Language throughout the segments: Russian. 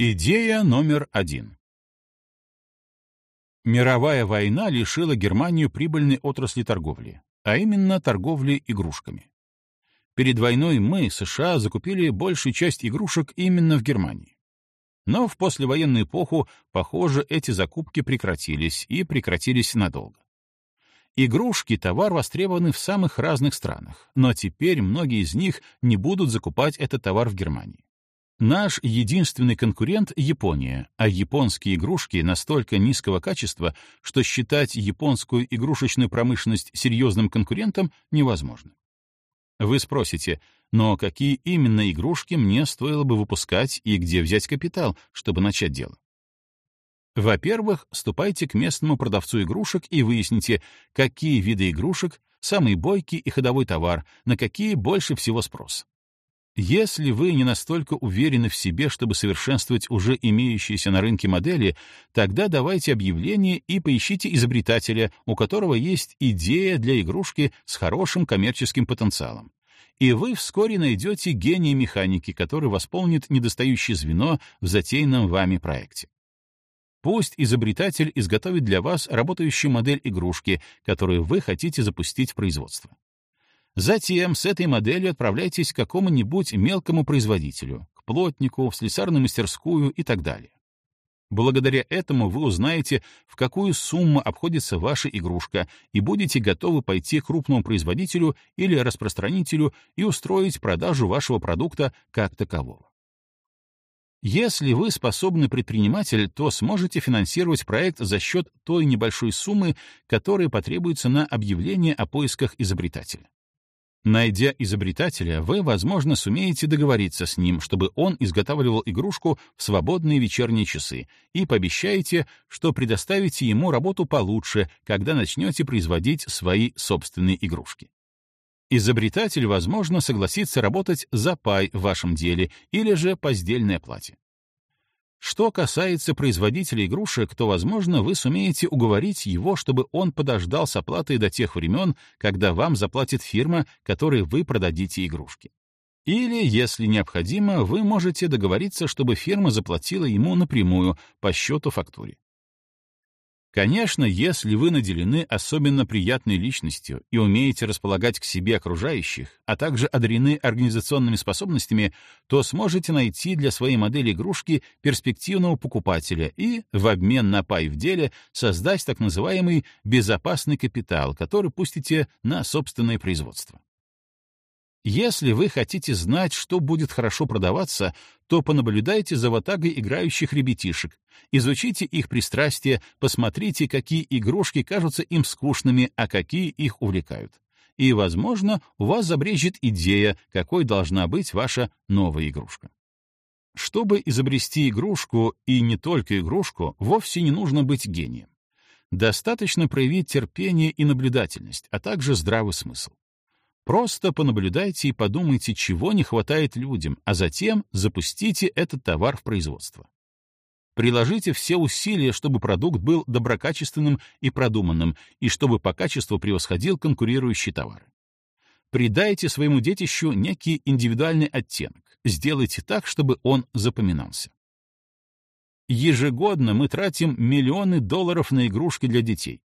Идея номер один. Мировая война лишила Германию прибыльной отрасли торговли, а именно торговли игрушками. Перед войной мы, США, закупили большую часть игрушек именно в Германии. Но в послевоенную эпоху, похоже, эти закупки прекратились и прекратились надолго. Игрушки — товар востребованы в самых разных странах, но теперь многие из них не будут закупать этот товар в Германии. Наш единственный конкурент — Япония, а японские игрушки настолько низкого качества, что считать японскую игрушечную промышленность серьезным конкурентом невозможно. Вы спросите, но какие именно игрушки мне стоило бы выпускать и где взять капитал, чтобы начать дело? Во-первых, ступайте к местному продавцу игрушек и выясните, какие виды игрушек — самый бойкий и ходовой товар, на какие больше всего спрос. Если вы не настолько уверены в себе, чтобы совершенствовать уже имеющиеся на рынке модели, тогда давайте объявление и поищите изобретателя, у которого есть идея для игрушки с хорошим коммерческим потенциалом. И вы вскоре найдете гения механики, который восполнит недостающее звено в затеянном вами проекте. Пусть изобретатель изготовит для вас работающую модель игрушки, которую вы хотите запустить в производство. Затем с этой моделью отправляйтесь к какому-нибудь мелкому производителю, к плотнику, в слесарную мастерскую и так далее. Благодаря этому вы узнаете, в какую сумму обходится ваша игрушка, и будете готовы пойти к крупному производителю или распространителю и устроить продажу вашего продукта как такового. Если вы способный предприниматель, то сможете финансировать проект за счет той небольшой суммы, которая потребуется на объявление о поисках изобретателя. Найдя изобретателя, вы, возможно, сумеете договориться с ним, чтобы он изготавливал игрушку в свободные вечерние часы, и пообещаете, что предоставите ему работу получше, когда начнете производить свои собственные игрушки. Изобретатель, возможно, согласится работать за пай в вашем деле или же по сдельной оплате. Что касается производителя игрушек, то, возможно, вы сумеете уговорить его, чтобы он подождал с оплатой до тех времен, когда вам заплатит фирма, которой вы продадите игрушки. Или, если необходимо, вы можете договориться, чтобы фирма заплатила ему напрямую по счету-фактуре. Конечно, если вы наделены особенно приятной личностью и умеете располагать к себе окружающих, а также одарены организационными способностями, то сможете найти для своей модели игрушки перспективного покупателя и, в обмен на пай в деле, создать так называемый безопасный капитал, который пустите на собственное производство. Если вы хотите знать, что будет хорошо продаваться, то понаблюдайте за ватагой играющих ребятишек, изучите их пристрастия, посмотрите, какие игрушки кажутся им скучными, а какие их увлекают. И, возможно, у вас забрежет идея, какой должна быть ваша новая игрушка. Чтобы изобрести игрушку, и не только игрушку, вовсе не нужно быть гением. Достаточно проявить терпение и наблюдательность, а также здравый смысл. Просто понаблюдайте и подумайте, чего не хватает людям, а затем запустите этот товар в производство. Приложите все усилия, чтобы продукт был доброкачественным и продуманным, и чтобы по качеству превосходил конкурирующие товары. Придайте своему детищу некий индивидуальный оттенок, сделайте так, чтобы он запоминался. Ежегодно мы тратим миллионы долларов на игрушки для детей.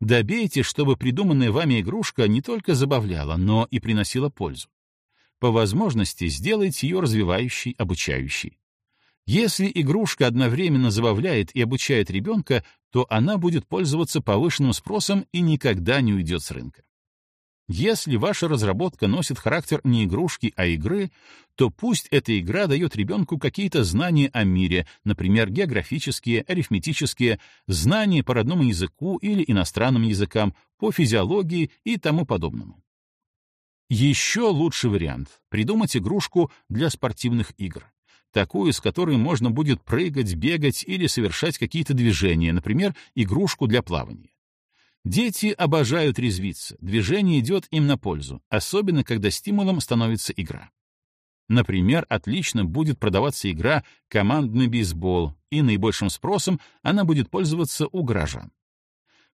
Добейте, чтобы придуманная вами игрушка не только забавляла, но и приносила пользу. По возможности сделайте ее развивающей, обучающей. Если игрушка одновременно забавляет и обучает ребенка, то она будет пользоваться повышенным спросом и никогда не уйдет с рынка. Если ваша разработка носит характер не игрушки, а игры, то пусть эта игра дает ребенку какие-то знания о мире, например, географические, арифметические, знания по родному языку или иностранным языкам, по физиологии и тому подобному. Еще лучший вариант — придумать игрушку для спортивных игр. Такую, с которой можно будет прыгать, бегать или совершать какие-то движения, например, игрушку для плавания. Дети обожают резвиться, движение идет им на пользу, особенно когда стимулом становится игра. Например, отлично будет продаваться игра «Командный бейсбол», и наибольшим спросом она будет пользоваться у горожан.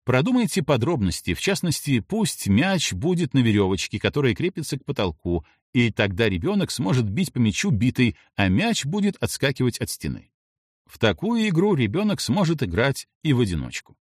Продумайте подробности, в частности, пусть мяч будет на веревочке, которая крепится к потолку, и тогда ребенок сможет бить по мячу битой, а мяч будет отскакивать от стены. В такую игру ребенок сможет играть и в одиночку.